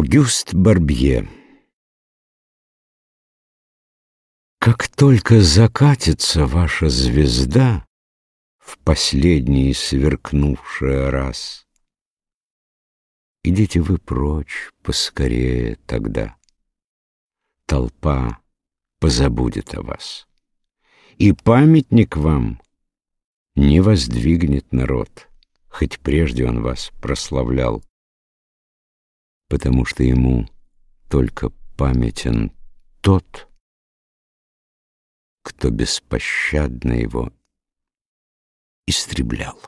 Огюст Барбье Как только закатится ваша звезда В последний сверкнувший раз, Идите вы прочь поскорее тогда. Толпа позабудет о вас, И памятник вам не воздвигнет народ, Хоть прежде он вас прославлял потому что ему только памятен тот, кто беспощадно его истреблял.